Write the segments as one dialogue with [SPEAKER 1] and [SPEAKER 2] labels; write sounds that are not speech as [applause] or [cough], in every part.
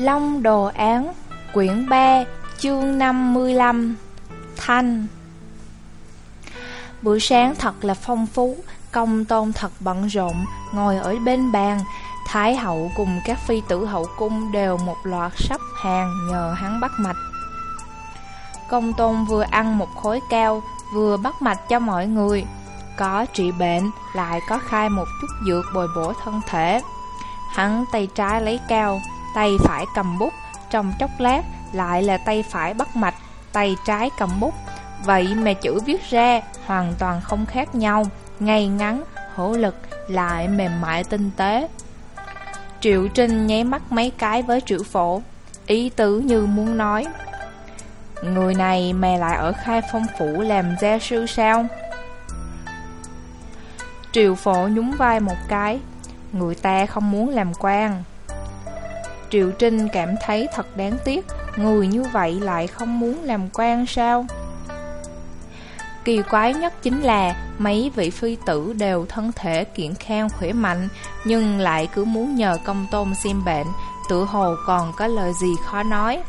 [SPEAKER 1] Long Đồ Án, Quyển 3 Chương 55 Thanh. Bữa sáng thật là phong phú, Công tôn thật bận rộn, Ngồi ở bên bàn. Thái hậu cùng các phi tử hậu cung Đều một loạt sắp hàng Nhờ hắn bắt mạch. Công tôn vừa ăn một khối cao, Vừa bắt mạch cho mọi người. Có trị bệnh, Lại có khai một chút dược bồi bổ thân thể. Hắn tay trái lấy cao tay phải cầm bút, trong chốc lát lại là tay phải bắt mạch, tay trái cầm bút. Vậy mà chữ viết ra hoàn toàn không khác nhau, ngay ngắn, hữu lực, lại mềm mại tinh tế. Triệu Trinh nháy mắt mấy cái với triệu phổ, ý tứ như muốn nói. Người này mè lại ở khai phong phủ làm gia sư sao? Triệu phổ nhún vai một cái, người ta không muốn làm quan. Triệu Trinh cảm thấy thật đáng tiếc, Người như vậy lại không muốn làm quan sao? Kỳ quái nhất chính là Mấy vị phi tử đều thân thể kiện khang khỏe mạnh, Nhưng lại cứ muốn nhờ công tôn xem bệnh, Tự hồ còn có lời gì khó nói.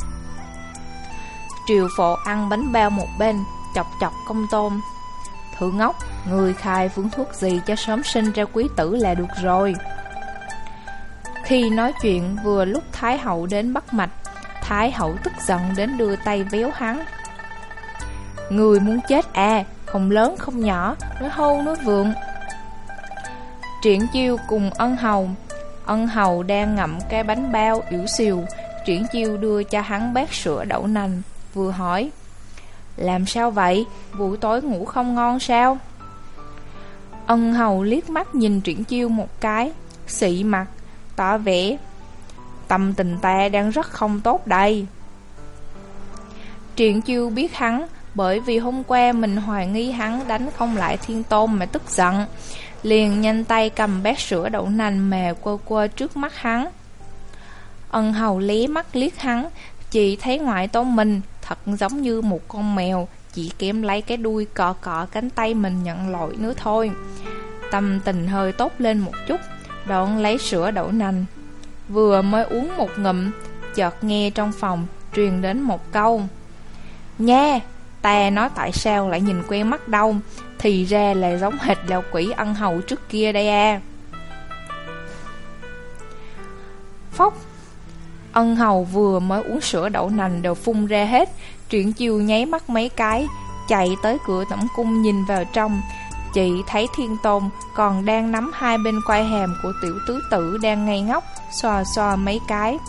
[SPEAKER 1] Triều phổ ăn bánh bao một bên, Chọc chọc công tôn. Thử ngốc, Người khai phương thuốc gì cho sớm sinh ra quý tử là được rồi khi nói chuyện, vừa lúc Thái Hậu đến bắt mạch, Thái Hậu tức giận đến đưa tay véo hắn Người muốn chết à Không lớn không nhỏ, Nói hâu nói vượng Triển chiêu cùng ân hầu Ân hầu đang ngậm cái bánh bao yếu xìu Triển chiêu đưa cho hắn bát sữa đậu nành, Vừa hỏi, Làm sao vậy? Buổi tối ngủ không ngon sao? Ân hầu liếc mắt nhìn triển chiêu một cái Xị mặt tỏ vẻ Tâm tình ta đang rất không tốt đây. Triển chiêu biết hắn, Bởi vì hôm qua mình hoài nghi hắn đánh không lại thiên tôn mà tức giận, Liền nhanh tay cầm bát sữa đậu nành mà quơ quơ trước mắt hắn. Ân hầu lé mắt liếc hắn, Chỉ thấy ngoại tôn mình thật giống như một con mèo, Chỉ kém lấy cái đuôi cọ cọ cánh tay mình nhận lỗi nữa thôi. Tâm tình hơi tốt lên một chút Đoạn lấy sữa đậu nành. Vừa mới uống một ngụm, Chợt nghe trong phòng Truyền đến một câu. Nha Ta nói tại sao lại nhìn quen mắt đâu? Thì ra là giống hệt lão quỷ ăn hầu trước kia đây à. Phóc Ân hầu vừa mới uống sữa đậu nành đều phun ra hết. Truyện chiều nháy mắt mấy cái, Chạy tới cửa tổng cung nhìn vào trong. Chị thấy thiên tôn còn đang nắm hai bên quai hàm của tiểu tứ tử đang ngây ngốc, xoa xoa mấy cái.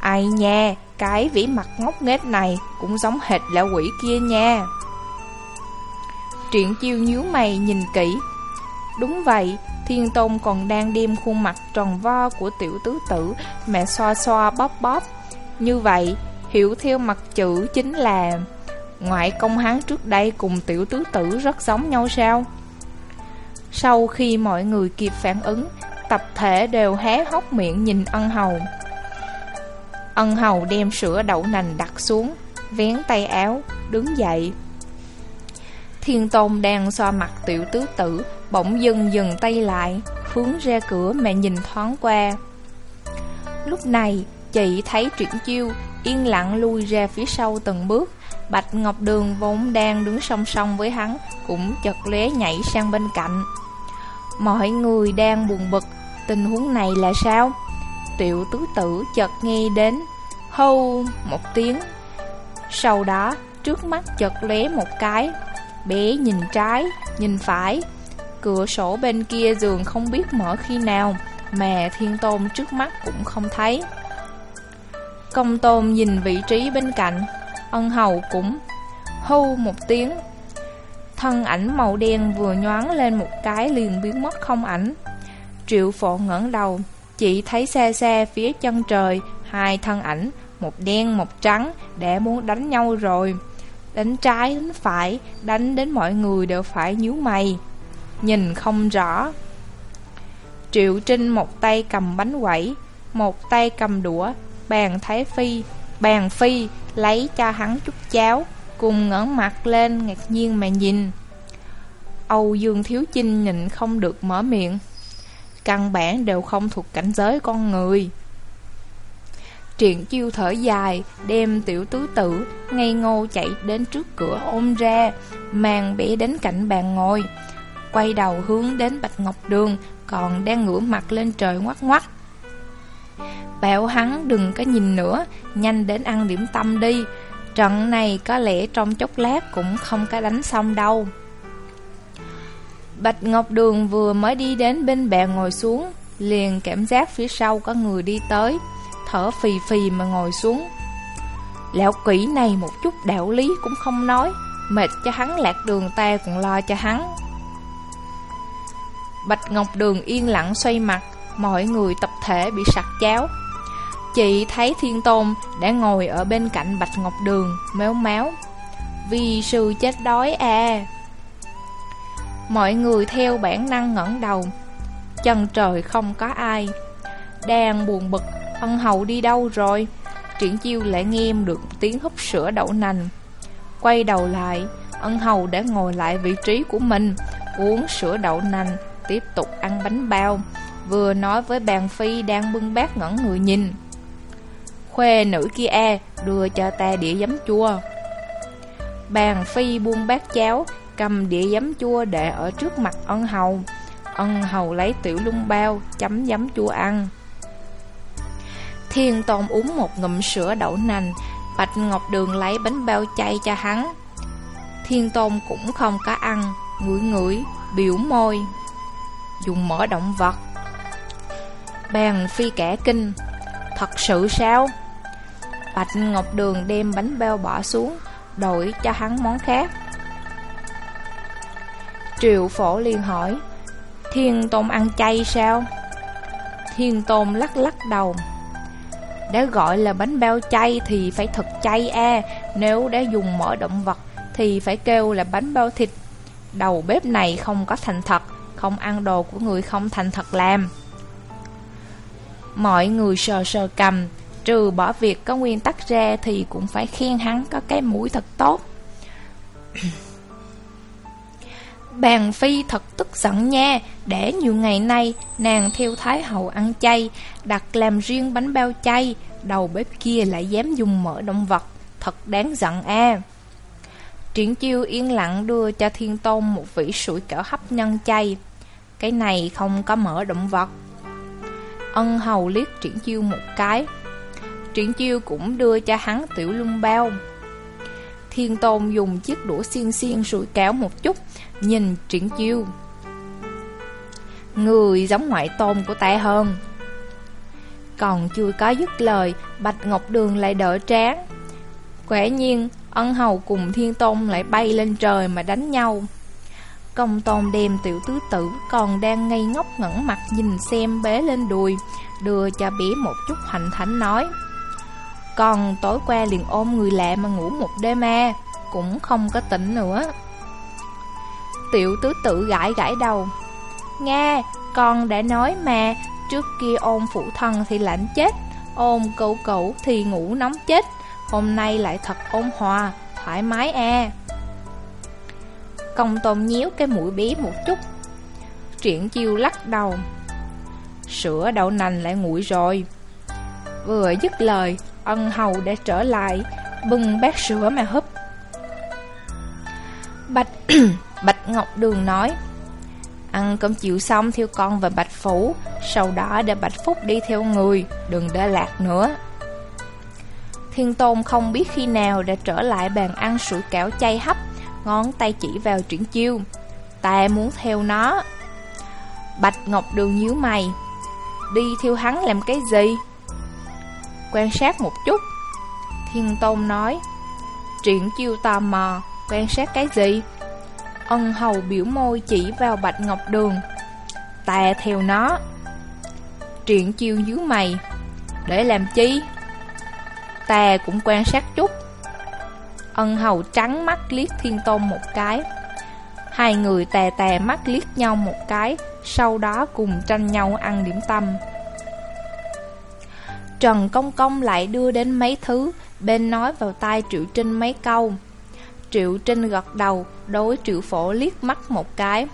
[SPEAKER 1] Ai nha, cái vĩ mặt ngốc nghếch này cũng giống hệt lão quỷ kia nha. Triển chiêu nhíu mày nhìn kỹ. Đúng vậy, thiên tôn còn đang đem khuôn mặt tròn vo của tiểu tứ tử mẹ xoa xoa bóp bóp. Như vậy, hiểu theo mặt chữ chính là... Ngoại công hắn trước đây cùng tiểu tứ tử rất giống nhau sao? Sau khi mọi người kịp phản ứng, tập thể đều hé hốc miệng nhìn ân hầu. Ân hầu đem sữa đậu nành đặt xuống, vén tay áo, đứng dậy. Thiên tôn đang xoa mặt tiểu tứ tử, bỗng dừng dừng tay lại, hướng ra cửa mà nhìn thoáng qua. Lúc này, chị thấy Triển Chiêu yên lặng lui ra phía sau từng bước, Bạch Ngọc Đường vốn đang đứng song song với hắn Cũng chật lé nhảy sang bên cạnh. Mọi người đang buồn bực Tình huống này là sao? Tiểu tứ tử chợt nghe đến Hâu một tiếng. Sau đó trước mắt chợt lé một cái Bé nhìn trái, nhìn phải. Cửa sổ bên kia giường không biết mở khi nào Mà thiên tôn trước mắt cũng không thấy. Công tôn nhìn vị trí bên cạnh. Ân hầu cũng hưu một tiếng. Thân ảnh màu đen vừa nhoáng lên một cái liền biến mất không ảnh. Triệu phổ ngẩng đầu, Chỉ thấy xa xa phía chân trời, Hai thân ảnh, Một đen, một trắng Đã muốn đánh nhau rồi. Đánh trái, đánh phải, Đánh đến mọi người đều phải nhíu mày, Nhìn không rõ. Triệu Trinh một tay cầm bánh quẩy, Một tay cầm đũa Bàn Thái Phi Bàn Phi lấy cho hắn chút cháo, cùng ngẩng mặt lên ngạc nhiên mà nhìn. Âu Dương Thiếu Chinh nhịn không được mở miệng. Căn bản đều không thuộc cảnh giới con người. Triển chiêu thở dài, đem tiểu tứ tử, ngây ngô chạy đến trước cửa ôm ra, mang bẻ đến cạnh bàn ngồi. Quay đầu hướng đến Bạch Ngọc Đường, còn đang ngửa mặt lên trời ngoắt ngoắt. Bảo hắn đừng có nhìn nữa, nhanh đến ăn điểm tâm đi. Trận này có lẽ trong chốc lát cũng không có đánh xong đâu. Bạch Ngọc Đường vừa mới đi đến bên bè ngồi xuống, liền cảm giác phía sau có người đi tới, thở phì phì mà ngồi xuống. Lão quỷ này một chút đạo lý cũng không nói, mệt cho hắn lạc đường ta còn lo cho hắn. Bạch Ngọc Đường yên lặng xoay mặt, mọi người tập thể bị sặc cháo. Chị thấy Thiên Tôn đã ngồi ở bên cạnh Bạch Ngọc Đường, méo máu. Vì sư chết đói à. Mọi người theo bản năng ngẩng đầu, chân trời không có ai. Đang buồn bực, ân hầu đi đâu rồi? Triển chiêu lại nghe được tiếng húp sữa đậu nành. Quay đầu lại, ân hầu đã ngồi lại vị trí của mình, uống sữa đậu nành, tiếp tục ăn bánh bao, vừa nói với bàn phi đang bưng bát ngẩn người nhìn. Khuê nữ kia e, đưa cho ta đĩa giấm chua. Bàn phi buông bát cháo, cầm đĩa giấm chua để ở trước mặt ân hầu. Ân hầu lấy tiểu lung bao, chấm giấm chua ăn. Thiên Tôn uống một ngụm sữa đậu nành, Bạch Ngọc Đường lấy bánh bao chay cho hắn. Thiên Tôn cũng không có ăn, ngửi ngửi, biểu môi. Dùng mỡ động vật. Bàn phi kẻ kinh, thật sự sao? Bạch Ngọc Đường đem bánh bao bỏ xuống, đổi cho hắn món khác. Triệu phổ liền hỏi, Thiên Tôn ăn chay sao? Thiên Tôn lắc lắc đầu. Đã gọi là bánh bao chay thì phải thật chay a Nếu đã dùng mỡ động vật thì phải kêu là bánh bao thịt Đầu bếp này không có thành thật Không ăn đồ của người không thành thật làm Mọi người sờ sờ cầm Trừ bỏ việc có nguyên tắc ra Thì cũng phải khen hắn có cái mũi thật tốt. [clears throat] Bàn phi thật tức giận nha, Để nhiều ngày nay Nàng theo Thái Hậu ăn chay, Đặt làm riêng bánh bao chay, Đầu bếp kia lại dám dùng mỡ động vật, Thật đáng giận a. À. Triển chiêu yên lặng đưa cho Thiên Tôn Một vỉ sủi cảo hấp nhân chay. Cái này không có mỡ động vật. Ân hầu liếc triển chiêu một cái. Triển chiêu cũng đưa cho hắn tiểu lung bao. Thiên Tôn dùng chiếc đũa xiên xiên sủi kéo một chút, Nhìn triển chiêu. Người giống ngoại tôn của ta hơn. Còn chưa có dứt lời, Bạch Ngọc Đường lại đỡ tráng Quả nhiên, Ân hầu cùng thiên tôn lại bay lên trời mà đánh nhau. Công tôn đem tiểu tứ tử Còn đang ngây ngốc ngẩn mặt nhìn xem bế lên đùi, Đưa cho bé một chút hành thánh nói còn tối qua liền ôm người lạ mà ngủ một đêm à Cũng không có tỉnh nữa. Tiểu tứ tự gãi gãi đầu. Nghe, con đã nói mà, Trước kia ôm phụ thân thì lạnh chết Ôm cậu cậu thì ngủ nóng chết, Hôm nay lại thật ôn hòa, Thoải mái à Công tôm nhíu cái mũi bé một chút. Triển chiêu lắc đầu. Sữa đậu nành lại nguội rồi. Vừa dứt lời Ân hầu đã trở lại, Bưng bát sữa mà húp. Bạch [clears throat] Bạch Ngọc Đường nói, Ăn cơm chiều xong theo con và Bạch Phủ, Sau đó để Bạch Phúc đi theo người, Đừng để lạc nữa. Thiên Tôn không biết khi nào đã trở lại bàn ăn sủi cảo chay hấp, Ngón tay chỉ vào triển chiêu. Ta muốn theo nó. Bạch Ngọc Đường nhíu mày, Đi theo hắn làm cái gì? Quan sát một chút. Thiên Tôn nói, Triển chiêu tò mò, Quan sát cái gì? Ân hầu biểu môi chỉ vào Bạch Ngọc Đường. Tà theo nó. Triển chiêu dưới mày, Để làm chi? Tà cũng quan sát chút. Ân hầu trắng mắt liếc Thiên Tôn một cái. Hai người tè tè mắt liếc nhau một cái, Sau đó cùng tranh nhau ăn điểm tâm. Trần Công Công lại đưa đến mấy thứ, bên nói vào tai Triệu Trinh mấy câu. Triệu Trinh gật đầu, đối Triệu Phổ liếc mắt một cái.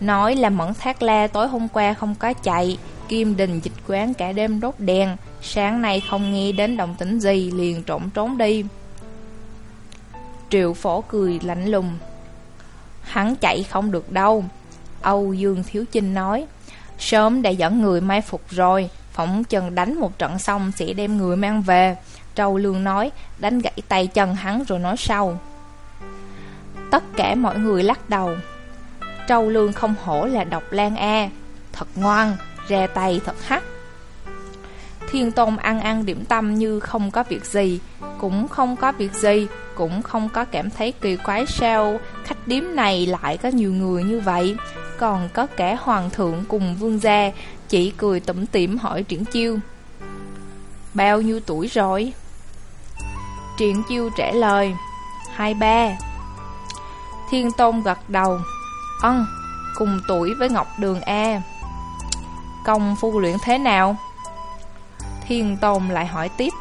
[SPEAKER 1] Nói là Mẫn Thác La tối hôm qua không có chạy, Kim Đình dịch quán cả đêm đốt đèn, Sáng nay không nghe đến động tĩnh gì liền trộm trốn đi Triệu phổ cười lạnh lùng Hắn chạy không được đâu Âu Dương Thiếu Chinh nói Sớm đã dẫn người mai phục rồi Phỏng trần đánh một trận xong sẽ đem người mang về. Trâu Lương nói, Đánh gãy tay chân hắn rồi nói sau. Tất cả mọi người lắc đầu. Trâu Lương không hổ là độc lan A, Thật ngoan, Ra tay thật hắc. Thiên Tôn ăn ăn điểm tâm như không có việc gì, Cũng không có việc gì, Cũng không có cảm thấy kỳ quái sao Khách điếm này lại có nhiều người như vậy. Còn có cả hoàng thượng cùng vương gia chị cười tủm tỉm hỏi Triển Chiêu. Bao nhiêu tuổi rồi? Triển Chiêu trả lời Hai ba. Thiên Tôn gật đầu Ân, cùng tuổi với Ngọc Đường A. Công phu luyện thế nào? Thiên Tôn lại hỏi tiếp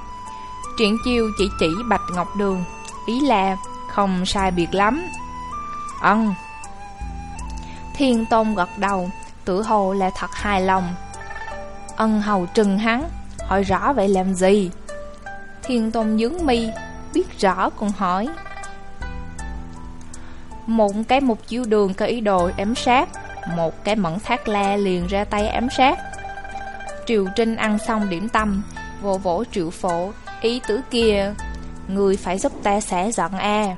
[SPEAKER 1] Triển chiêu chỉ chỉ Bạch Ngọc Đường Ý là không sai biệt lắm. Ân. Thiên Tôn gật đầu Tử hồ là thật hài lòng. Ân hầu trừng hắn, Hỏi rõ vậy làm gì? Thiên Tôn dướng mi, Biết rõ còn hỏi. Một cái mục chiếu đường có ý đồ ám sát, Một cái mẫn thác la liền ra tay ám sát. Triều Trinh ăn xong điểm tâm, Vỗ vỗ triệu phổ, Ý tứ kia, Người phải giúp ta xả giận a.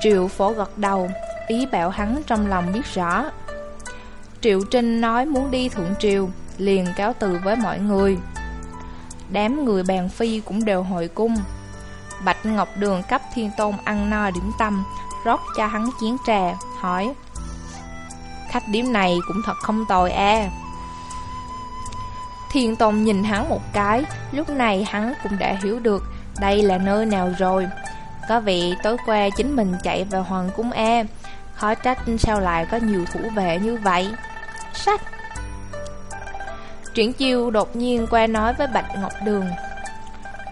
[SPEAKER 1] Triệu phổ gật đầu, Ý bảo hắn trong lòng biết rõ. Triệu Trinh nói muốn đi thượng triều Liền cáo từ với mọi người Đám người bàn phi cũng đều hội cung Bạch Ngọc Đường cấp thiên tôn ăn no điểm tâm Rót cho hắn chén trà Hỏi Khách điểm này cũng thật không tồi a Thiên Tôn nhìn hắn một cái, lúc này hắn cũng đã hiểu được đây là nơi nào rồi. Có vị tối qua chính mình chạy vào Hoàng Cung E, khó trách sao lại có nhiều thủ vệ như vậy. Sách! Triển chiêu đột nhiên qua nói với Bạch Ngọc Đường.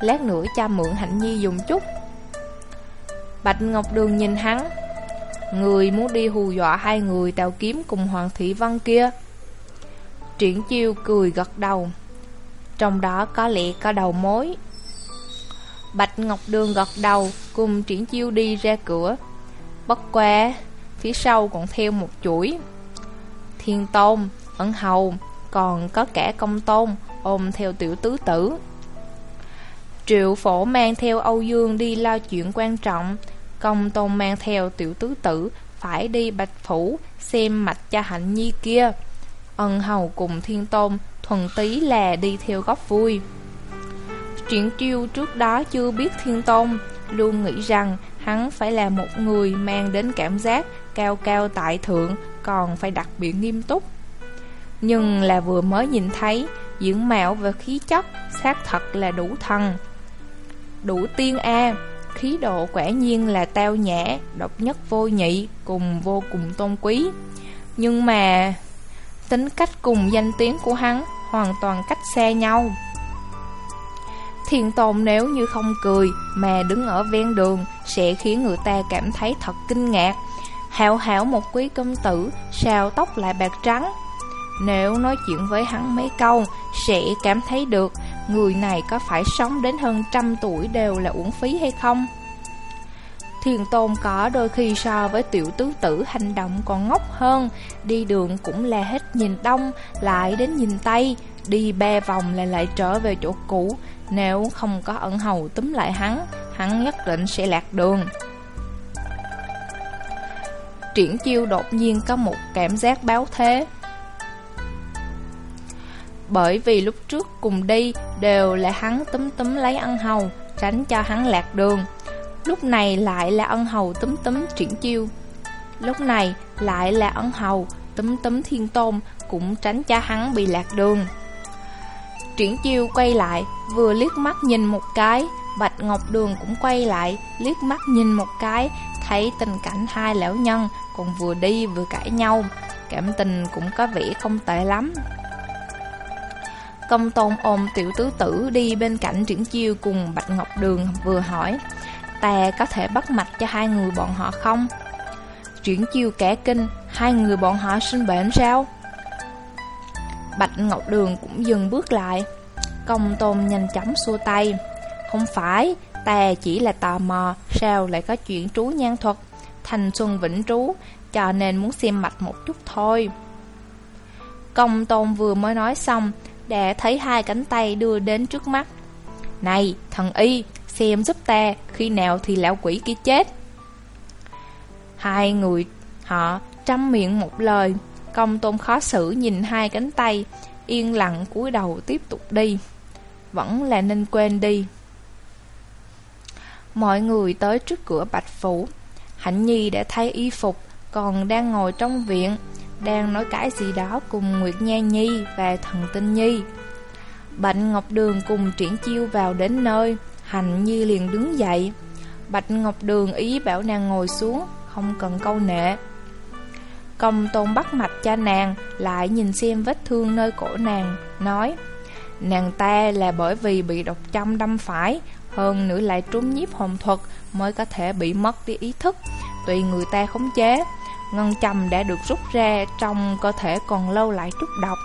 [SPEAKER 1] Lát nữa cha mượn Hạnh Nhi dùng chút. Bạch Ngọc Đường nhìn hắn. Người muốn đi hù dọa hai người Tào kiếm cùng Hoàng Thị Văn kia. Triển chiêu cười gật đầu Trong đó có lẽ có đầu mối Bạch Ngọc Đường gật đầu, Cùng triển chiêu đi ra cửa Bất qua Phía sau còn theo một chuỗi Thiên Tôn Ấn Hầu, Còn có cả công tôn, Ôm theo tiểu tứ tử. Triệu phổ mang theo Âu Dương đi lo chuyện quan trọng, Công tôn mang theo tiểu tứ tử Phải đi bạch phủ Xem mạch cho hạnh nhi kia. Ân hầu cùng thiên tôn Thuần tí là đi theo góc vui. Triển chiêu trước đó chưa biết thiên tôn, Luôn nghĩ rằng hắn phải là một người mang đến cảm giác cao cao tại thượng còn phải đặc biệt nghiêm túc. Nhưng là vừa mới nhìn thấy Dưỡng mạo và khí chất xác thật là đủ thần. Đủ tiên A, Khí độ quả nhiên là tao nhã, Độc nhất vô nhị, Cùng vô cùng tôn quý. Nhưng mà Tính cách cùng danh tiếng của hắn hoàn toàn cách xa nhau. Thiền tôn nếu như không cười mà đứng ở ven đường sẽ khiến người ta cảm thấy thật kinh ngạc. Hảo hảo một quý công tử, sao tóc lại bạc trắng? Nếu nói chuyện với hắn mấy câu, sẽ cảm thấy được người này có phải sống đến hơn trăm tuổi đều là uổng phí hay không? Thiền tôn có đôi khi so với tiểu tứ tử hành động còn ngốc hơn, Đi đường cũng là hết nhìn đông, lại đến nhìn tây, Đi ba vòng lại lại trở về chỗ cũ. Nếu không có ẩn hầu túm lại hắn Hắn nhất định sẽ lạc đường. Triển chiêu đột nhiên có một cảm giác báo thế. Bởi vì lúc trước cùng đi đều là hắn túm túm lấy ân hầu, Tránh cho hắn lạc đường. Lúc này lại là ân hầu túm túm triển chiêu. Lúc này lại là ân hầu túm túm thiên tôn Cũng tránh cho hắn bị lạc đường. Triển chiêu quay lại, Vừa liếc mắt nhìn một cái Bạch Ngọc Đường cũng quay lại, Liếc mắt nhìn một cái, Thấy tình cảnh hai lão nhân Còn vừa đi vừa cãi nhau Cảm tình cũng có vẻ không tệ lắm Công tôn ôm tiểu tứ tử đi bên cạnh triển chiêu cùng Bạch Ngọc Đường vừa hỏi Ta có thể bắt mạch cho hai người bọn họ không? Triển chiêu kẻ kinh, Hai người bọn họ sinh bệnh sao? Bạch Ngọc Đường cũng dừng bước lại Công tôn nhanh chóng xua tay không phải, ta chỉ là tò mò Sao lại có chuyện trú nhan thuật. Thành xuân vĩnh trú Cho nên muốn xem mạch một chút thôi. Công tôn vừa mới nói xong Đã thấy hai cánh tay đưa đến trước mắt. Này, thần y Xem giúp ta Khi nào thì lão quỷ kia chết. Hai người họ trăm miệng một lời. Công tôn khó xử nhìn hai cánh tay Yên lặng cúi đầu tiếp tục đi. Vẫn là nên quên đi. Mọi người tới trước cửa Bạch Phủ. Hạnh Nhi đã thay y phục, Còn đang ngồi trong viện, Đang nói cái gì đó cùng Nguyệt Nha Nhi và Thần Tinh Nhi. Bạch Ngọc Đường cùng triển chiêu vào đến nơi, Hạnh Nhi liền đứng dậy. Bạch Ngọc Đường ý bảo nàng ngồi xuống, Không cần câu nệ. Công tôn bắt mạch cho nàng, Lại nhìn xem vết thương nơi cổ nàng, Nói, Nàng ta là bởi vì bị độc châm đâm phải hơn nữa lại trúng nhiếp hồn thuật Mới có thể bị mất đi ý thức, Tùy người ta khống chế. Ngân châm đã được rút ra, Trong cơ thể còn lâu lại chút độc.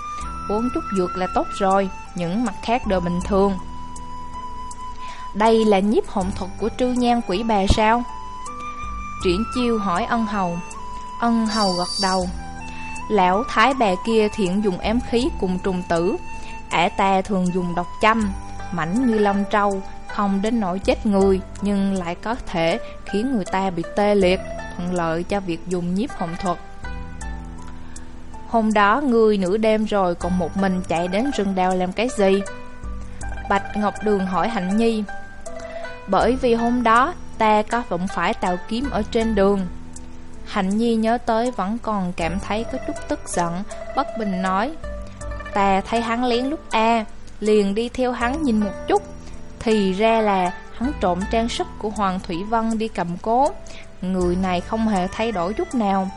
[SPEAKER 1] Uống chút dược là tốt rồi, Những mặt khác đều bình thường. Đây là nhiếp hồn thuật của trư nhan quỷ bà sao? Triển chiêu hỏi ân hầu. Ân hầu gật đầu. Lão thái bà kia thiện dùng ém khí cùng trùng tử. Ả ta thường dùng độc châm, Mảnh như lông trâu không đến nỗi chết người, Nhưng lại có thể khiến người ta bị tê liệt, Thuận lợi cho việc dùng nhiếp hồn thuật. Hôm đó, người nửa đêm rồi Còn một mình chạy đến rừng đào làm cái gì? Bạch Ngọc Đường hỏi Hạnh Nhi. Bởi vì hôm đó, Ta có vọng phải tàu kiếm ở trên đường. Hạnh Nhi nhớ tới vẫn còn cảm thấy có chút tức giận, Bất bình nói, Ta thấy hắn lén lúc A, Liền đi theo hắn nhìn một chút. Thì ra là hắn trộm trang sức của Hoàng Thủy Vân đi cầm cố. Người này không hề thay đổi chút nào.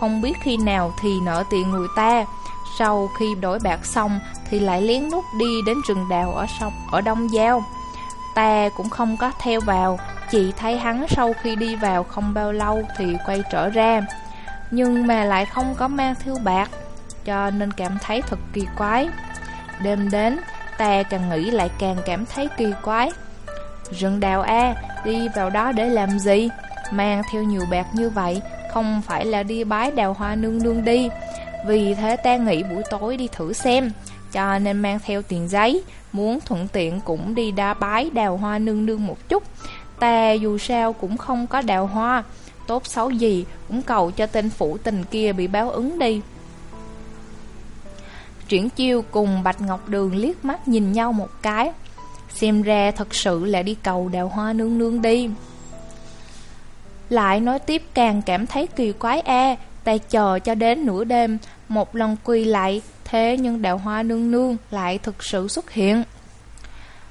[SPEAKER 1] Không biết khi nào thì nợ tiền người ta. Sau khi đổi bạc xong Thì lại lén nút đi đến rừng đào ở sông ở Đông Giao. Ta cũng không có theo vào. Chị thấy hắn sau khi đi vào không bao lâu thì quay trở ra. Nhưng mà lại không có mang thiếu bạc Cho nên cảm thấy thật kỳ quái. Đêm đến, ta càng nghĩ lại càng cảm thấy kỳ quái. Rừng đào A, đi vào đó để làm gì? Mang theo nhiều bạc như vậy Không phải là đi bái đào hoa nương nương đi. Vì thế ta nghĩ buổi tối đi thử xem. Cho nên mang theo tiền giấy Muốn thuận tiện cũng đi đa bái đào hoa nương nương một chút. Ta dù sao cũng không có đào hoa. Tốt xấu gì cũng cầu cho tên phụ tình kia bị báo ứng đi. Triển chiêu cùng Bạch Ngọc Đường liếc mắt nhìn nhau một cái. Xem ra thật sự là đi cầu đào hoa nương nương đi. Lại nói tiếp càng cảm thấy kỳ quái e Ta chờ cho đến nửa đêm, Một lần quỳ lại, Thế nhưng đào hoa nương nương lại thực sự xuất hiện.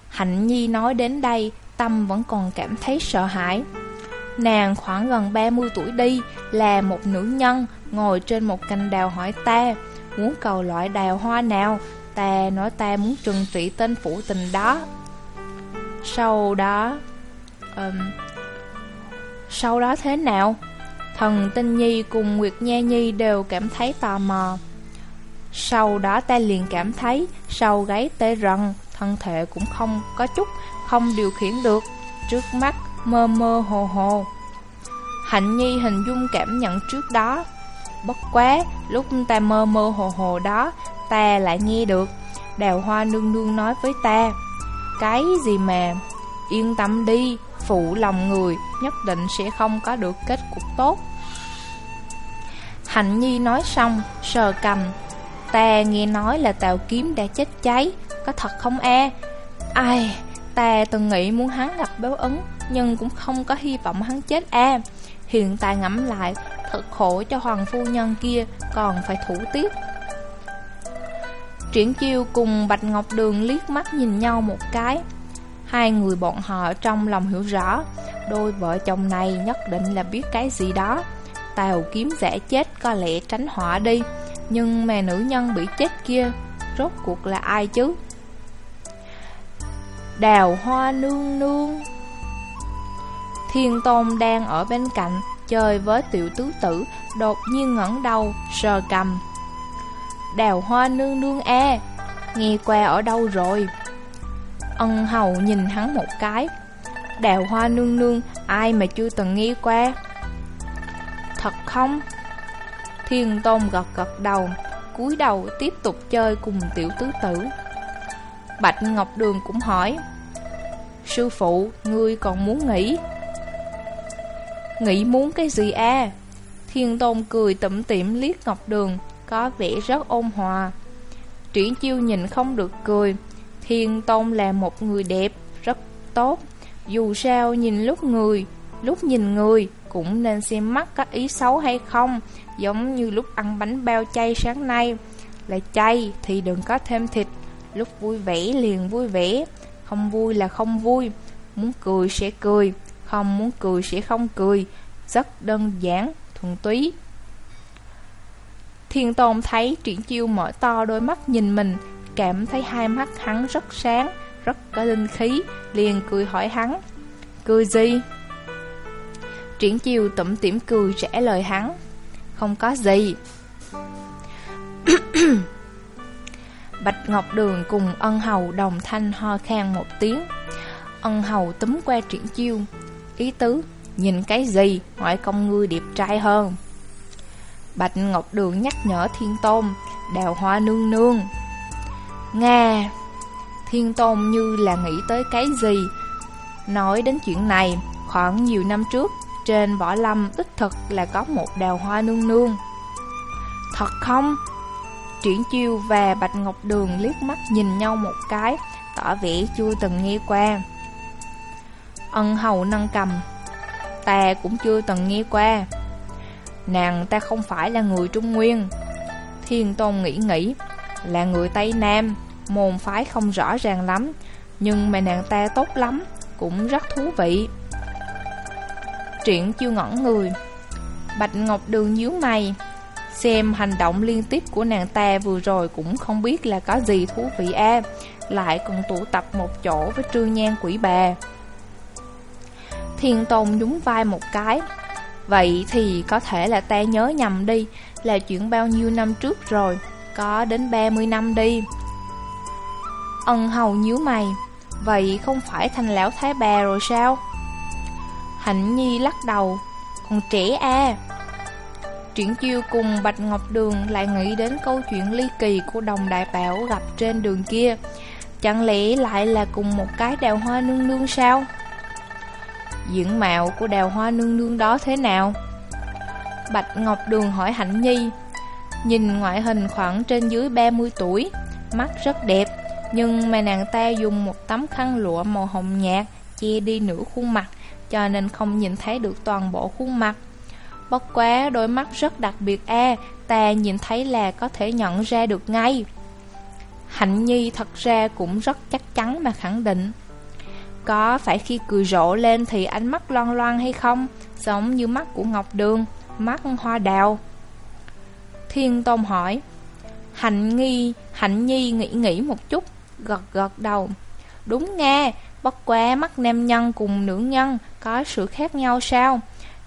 [SPEAKER 1] Hạnh Nhi nói đến đây, Tâm vẫn còn cảm thấy sợ hãi. Nàng khoảng gần 30 tuổi đi, Là một nữ nhân Ngồi trên một cành đào hỏi ta Muốn cầu loại đào hoa nào Ta nói ta muốn trừng trị tên phụ tình đó Sau đó um, Sau đó thế nào Thần Tinh Nhi cùng Nguyệt Nha Nhi đều cảm thấy tò mò Sau đó ta liền cảm thấy Sau gáy tê rần Thân thể cũng không có chút không điều khiển được, trước mắt mơ mơ hồ hồ. Hạnh Nhi hình dung cảm nhận trước đó. Bất quá, lúc ta mơ mơ hồ hồ đó, ta lại nghe được Đào Hoa nương nương nói với ta. Cái gì mà, yên tâm đi, phụ lòng người, nhất định sẽ không có được kết cục tốt. Hạnh Nhi nói xong, sờ cầm. Ta nghe nói là tàu kiếm đã chết cháy, có thật không e? Ai... Ta từng nghĩ muốn hắn gặp báo ứng Nhưng cũng không có hy vọng hắn chết e Hiện tại ngẫm lại Thật khổ cho hoàng phu nhân kia Còn phải thủ tiếp Triển chiêu cùng Bạch Ngọc Đường liếc mắt nhìn nhau một cái. Hai người bọn họ trong lòng hiểu rõ, Đôi vợ chồng này nhất định là biết cái gì đó. Tàu kiếm giả chết có lẽ tránh họa đi, Nhưng mà nữ nhân bị chết kia, Rốt cuộc là ai chứ? Đào hoa nương nương. Thiên Tôn đang ở bên cạnh Chơi với tiểu tứ tử Đột nhiên ngẩng đầu Sờ cầm. Đào hoa nương nương e Nghe qua ở đâu rồi? Ân hầu nhìn hắn một cái. Đào hoa nương nương Ai mà chưa từng nghe qua Thật không? Thiên Tôn gật gật đầu cúi đầu tiếp tục chơi cùng tiểu tứ tử. Bạch Ngọc Đường cũng hỏi Sư phụ, ngươi còn muốn nghỉ? Nghĩ muốn cái gì à? Thiên Tôn cười tẩm tiệm liếc Ngọc Đường, Có vẻ rất ôn hòa. Triển chiêu nhìn không được cười. Thiên Tôn là một người đẹp, Rất tốt. Dù sao nhìn lúc người, Lúc nhìn người Cũng nên xem mắt có ý xấu hay không, Giống như lúc ăn bánh bao chay sáng nay. Là chay thì đừng có thêm thịt, Lúc vui vẻ liền vui vẻ, Không vui là không vui. Muốn cười sẽ cười không muốn cười sẽ không cười. Rất đơn giản, thuần túy. Thiên Tôn thấy triển chiêu mở to đôi mắt nhìn mình Cảm thấy hai mắt hắn rất sáng Rất có linh khí Liền cười hỏi hắn Cười gì? Triển chiêu tẩm tỉm cười trả lời hắn Không có gì. [coughs] Bạch Ngọc Đường cùng ân hầu đồng thanh ho khan một tiếng. Ân hầu túm qua triển chiêu Ý tứ, Nhìn cái gì Hỏi công ngư đẹp trai hơn. Bạch Ngọc Đường nhắc nhở Thiên Tôn, Đào hoa nương nương. Nga Thiên Tôn như là nghĩ tới cái gì? Nói đến chuyện này, Khoảng nhiều năm trước, Trên võ lâm đích thực là có một đào hoa nương nương. Thật không? Triển Chiêu và Bạch Ngọc Đường liếc mắt nhìn nhau một cái, Tỏ vẻ chưa từng nghe qua. Ân hầu nâng cầm. Ta cũng chưa từng nghe qua. Nàng ta không phải là người Trung Nguyên. Thiên Tôn nghĩ nghĩ, Là người Tây Nam, Môn phái không rõ ràng lắm, Nhưng mà nàng ta tốt lắm, Cũng rất thú vị. Triển chưa ngẩn người. Bạch Ngọc Đường nhíu mày, Xem hành động liên tiếp của nàng ta vừa rồi cũng không biết là có gì thú vị a. Lại còn tụ tập một chỗ với trương nhan quỷ bà. Thiên Tôn nhún vai một cái. Vậy thì có thể là ta nhớ nhầm đi, Là chuyện bao nhiêu năm trước rồi, Có đến 30 năm đi. Ân hầu nhíu mày, Vậy không phải thành lão thái bà rồi sao? Hạnh nhi lắc đầu, Còn trẻ à Triển chiêu cùng Bạch Ngọc Đường lại nghĩ đến câu chuyện ly kỳ của đồng đại bảo gặp trên đường kia. Chẳng lẽ lại là cùng một cái đào hoa nương nương sao? Diện mạo của đào hoa nương nương đó thế nào? Bạch Ngọc Đường hỏi Hạnh Nhi. Nhìn ngoại hình khoảng trên dưới 30 tuổi, Mắt rất đẹp, Nhưng mà nàng ta dùng một tấm khăn lụa màu hồng nhạt Che đi nửa khuôn mặt, Cho nên không nhìn thấy được toàn bộ khuôn mặt. Bất quá đôi mắt rất đặc biệt a, Ta nhìn thấy là có thể nhận ra được ngay. Hạnh Nhi thật ra cũng rất chắc chắn mà khẳng định có phải khi cười rộ lên thì ánh mắt loan loan hay không? Giống như mắt của Ngọc Đường, mắt hoa đào. Thiên Tôn hỏi. Hạnh nghi, Hạnh Nhi nghĩ nghĩ một chút, gật gật đầu. Đúng nghe, bất quá mắt nam nhân cùng nữ nhân có sự khác nhau sao?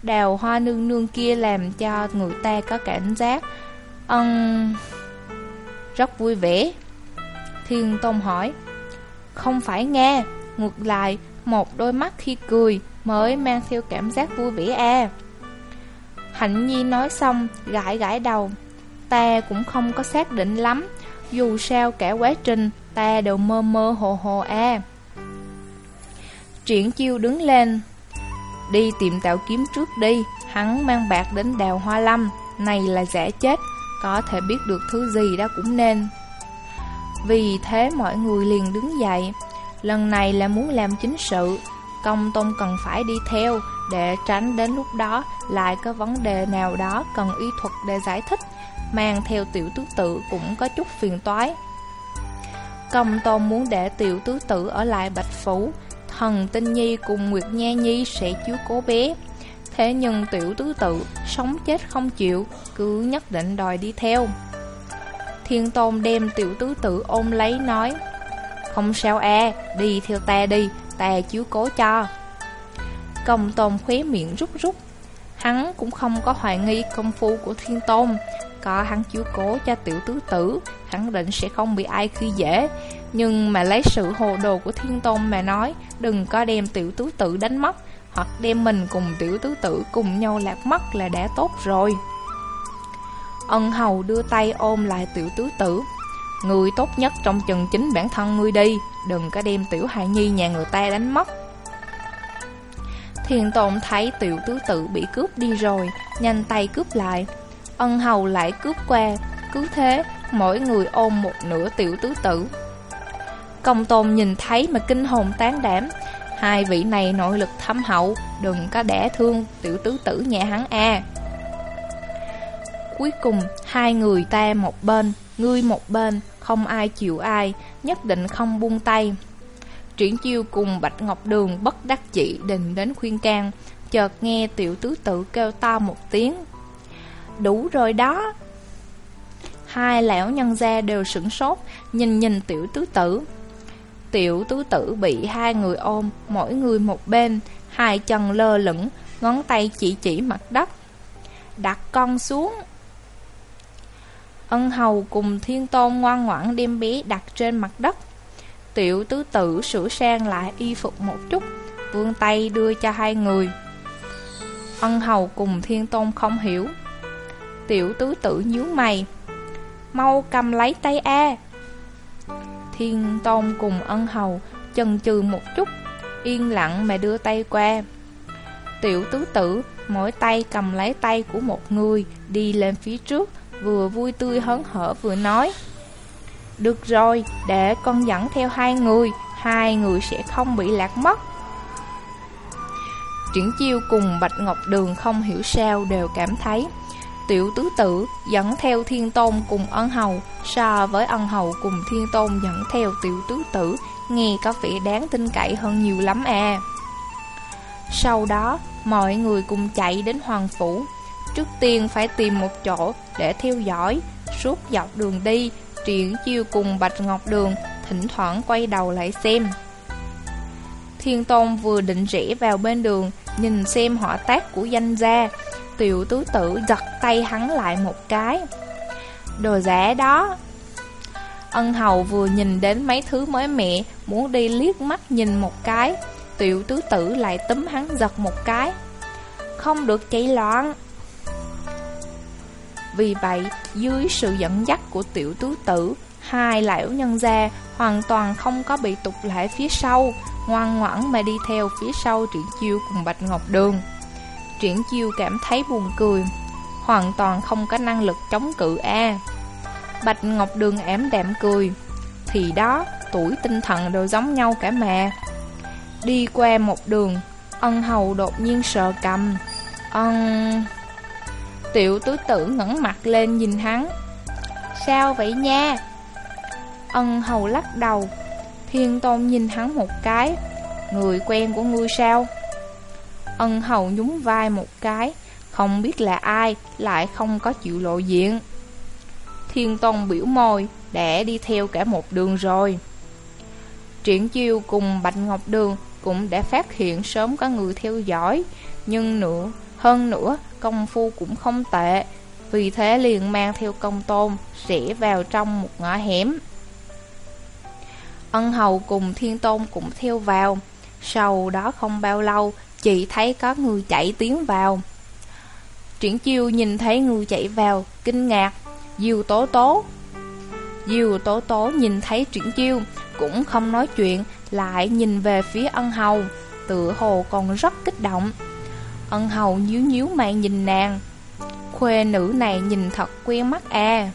[SPEAKER 1] Đào hoa nương nương kia làm cho người ta có cảm giác ân rất vui vẻ. Thiên Tôn hỏi. Không phải nghe, Ngược lại, một đôi mắt khi cười mới mang theo cảm giác vui vẻ à. Hạnh Nhi nói xong, gãi gãi đầu. Ta cũng không có xác định lắm, dù sao cả quá trình ta đều mơ mơ hồ hồ à. Triển chiêu đứng lên, đi tìm tạo kiếm trước đi, hắn mang bạc đến đào hoa lâm, này là giả chết, có thể biết được thứ gì đó cũng nên. Vì thế mọi người liền đứng dậy, Lần này là muốn làm chính sự. Công tôn cần phải đi theo Để tránh đến lúc đó Lại có vấn đề nào đó cần y thuật để giải thích. Mang theo tiểu tứ tự cũng có chút phiền toái. Công tôn muốn để tiểu tứ tử ở lại Bạch Phủ. Thần Tinh Nhi cùng Nguyệt Nha Nhi sẽ chiếu cố bé. Thế nhưng tiểu tứ tự sống chết không chịu, Cứ nhất định đòi đi theo. Thiên Tôn đem tiểu tứ tự ôm lấy nói không sao e, đi theo ta đi, ta chiếu cố cho Công tôn khóe miệng rút rút Hắn cũng không có hoài nghi công phu của thiên tôn có hắn chiếu cố cho tiểu tứ tử, khẳng định sẽ không bị ai khi dễ. Nhưng mà lấy sự hồ đồ của thiên tôn mà nói, đừng có đem tiểu tứ tử đánh mất, hoặc đem mình cùng tiểu tứ tử cùng nhau lạc mất là đã tốt rồi. Ân hầu đưa tay ôm lại tiểu tứ tử. Người tốt nhất trong chừng chính bản thân ngươi đi, đừng có đem tiểu hài nhi nhà người ta đánh mất. Thiền tồn thấy tiểu tứ tử bị cướp đi rồi, nhanh tay cướp lại. Ân hầu lại cướp qua, cứ thế, mỗi người ôm một nửa tiểu tứ tử. Công tôn nhìn thấy mà kinh hồn tán đảm, hai vị này nội lực thâm hậu, đừng có đẻ thương tiểu tứ tử nhà hắn a. Cuối cùng, hai người ta một bên, ngươi một bên, không ai chịu ai, nhất định không buông tay. Triển chiêu cùng Bạch Ngọc Đường bất đắc chỉ định đến khuyên can, chợt nghe tiểu tứ tử kêu to một tiếng. Đủ rồi đó! Hai lão nhân gia đều sửng sốt, nhìn nhìn tiểu tứ tử. Tiểu tứ tử bị hai người ôm, mỗi người một bên, hai chân lơ lửng, ngón tay chỉ chỉ mặt đất. Đặt con xuống. Ân hầu cùng thiên tôn ngoan ngoãn đem bé đặt trên mặt đất. Tiểu tứ tử sửa sang lại y phục một chút, vươn tay đưa cho hai người. Ân hầu cùng thiên tôn không hiểu. Tiểu tứ tử nhíu mày. Mau cầm lấy tay A. Thiên tôn cùng ân hầu chần chừ một chút, yên lặng mà đưa tay qua. Tiểu tứ tử mỗi tay cầm lấy tay của một người đi lên phía trước, vừa vui tươi hớn hở vừa nói. Được rồi, để con dẫn theo hai người, hai người sẽ không bị lạc mất. Triển chiêu cùng Bạch Ngọc Đường không hiểu sao đều cảm thấy Tiểu tứ tử dẫn theo thiên tôn cùng ân hầu So với ân hầu cùng thiên tôn dẫn theo tiểu tứ tử Nghe có vẻ đáng tin cậy hơn nhiều lắm à Sau đó mọi người cùng chạy đến hoàng phủ Trước tiên phải tìm một chỗ để theo dõi, Suốt dọc đường đi, Triển chiêu cùng Bạch Ngọc Đường, Thỉnh thoảng quay đầu lại xem. Thiên Tôn vừa định rẽ vào bên đường, Nhìn xem họ tác của danh gia, Tiểu tứ tử giật tay hắn lại một cái. Đồ giả đó. Ân hầu vừa nhìn đến mấy thứ mới mẹ Muốn đi liếc mắt nhìn một cái, Tiểu tứ tử lại túm hắn giật một cái. Không được chạy loạn. Vì vậy dưới sự dẫn dắt của tiểu tứ tử Hai lão nhân gia hoàn toàn không có bị tục lại phía sau Ngoan ngoãn mà đi theo phía sau triển chiêu cùng Bạch Ngọc Đường. Triển chiêu cảm thấy buồn cười Hoàn toàn không có năng lực chống cự A. Bạch Ngọc Đường ém đạm cười Thì đó, tuổi tinh thần đều giống nhau cả mà. Đi qua một đường Ân hầu đột nhiên sợ cầm. Ân... Tiểu tứ tử ngẩng mặt lên nhìn hắn. Sao vậy nha? Ân hầu lắc đầu. Thiên tôn nhìn hắn một cái. Người quen của ngươi sao? Ân hầu nhún vai một cái. Không biết là ai, Lại không có chịu lộ diện. Thiên tôn biểu môi, Đã đi theo cả một đường rồi. Triển chiêu cùng Bạch Ngọc Đường cũng đã phát hiện sớm có người theo dõi, Nhưng nữa Hơn nữa công phu cũng không tệ. Vì thế liền mang theo công tôn Rẽ vào trong một ngõ hẻm. Ân hầu cùng thiên tôn cũng theo vào. Sau đó không bao lâu Chị thấy có người chạy tiến vào. Triển chiêu nhìn thấy người chạy vào, Kinh ngạc. Diêu tố tố. Diêu tố tố nhìn thấy triển chiêu, Cũng không nói chuyện lại nhìn về phía ân hầu, Tựa hồ còn rất kích động. Ân hầu nhíu nhíu mày nhìn nàng. Khuê nữ này nhìn thật quen mắt à.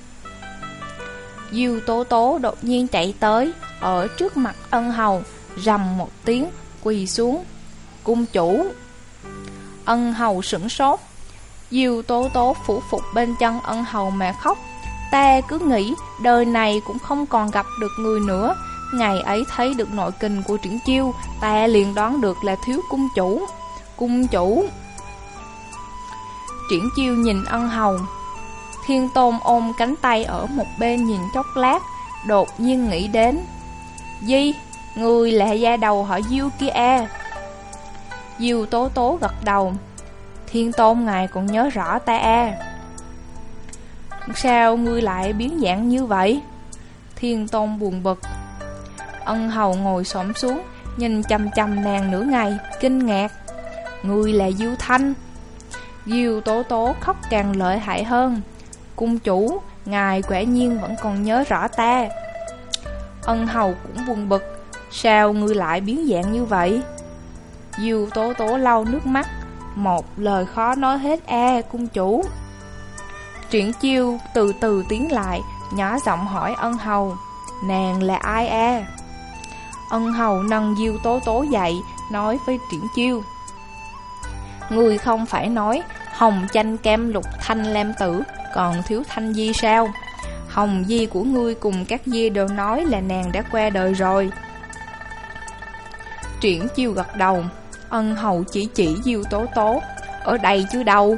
[SPEAKER 1] Diêu tố tố đột nhiên chạy tới, Ở trước mặt ân hầu, Rầm một tiếng, quỳ xuống. Cung chủ. Ân hầu sửng sốt. Diêu tố tố phủ phục bên chân ân hầu mà khóc. Ta cứ nghĩ đời này cũng không còn gặp được người nữa Ngày ấy thấy được nội kinh của triển chiêu Ta liền đoán được là thiếu cung chủ. Cung chủ. Triển chiêu nhìn ân hầu. Thiên tôn ôm cánh tay ở một bên nhìn chốc lát Đột nhiên nghĩ đến. Di, người là da đầu họ Diêu kia. À Diêu tố tố gật đầu. Thiên tôn ngài còn nhớ rõ ta. À Sao ngươi lại biến dạng như vậy? Thiên tôn buồn bực. Ân hầu ngồi xổm xuống, Nhìn chăm chăm nàng nửa ngày, Kinh ngạc. Ngươi là Diêu Thanh. Diêu Tố Tố khóc càng lợi hại hơn. Cung chủ, Ngài quả nhiên vẫn còn nhớ rõ ta. Ân hầu cũng buồn bực, Sao ngươi lại biến dạng như vậy? Diêu Tố Tố lau nước mắt, Một lời khó nói hết e cung chủ. Triển chiêu từ từ tiến lại, Nhỏ giọng hỏi ân hầu, Nàng là ai e Ân hầu nâng diêu tố tố dậy, Nói với triển chiêu. Người không phải nói, Hồng chanh kem lục thanh lam tử, Còn thiếu thanh di sao? Hồng di của ngươi cùng các di đều nói là nàng đã qua đời rồi. Triển chiêu gật đầu. Ân hầu chỉ chỉ diêu tố tố, Ở đây chứ đâu?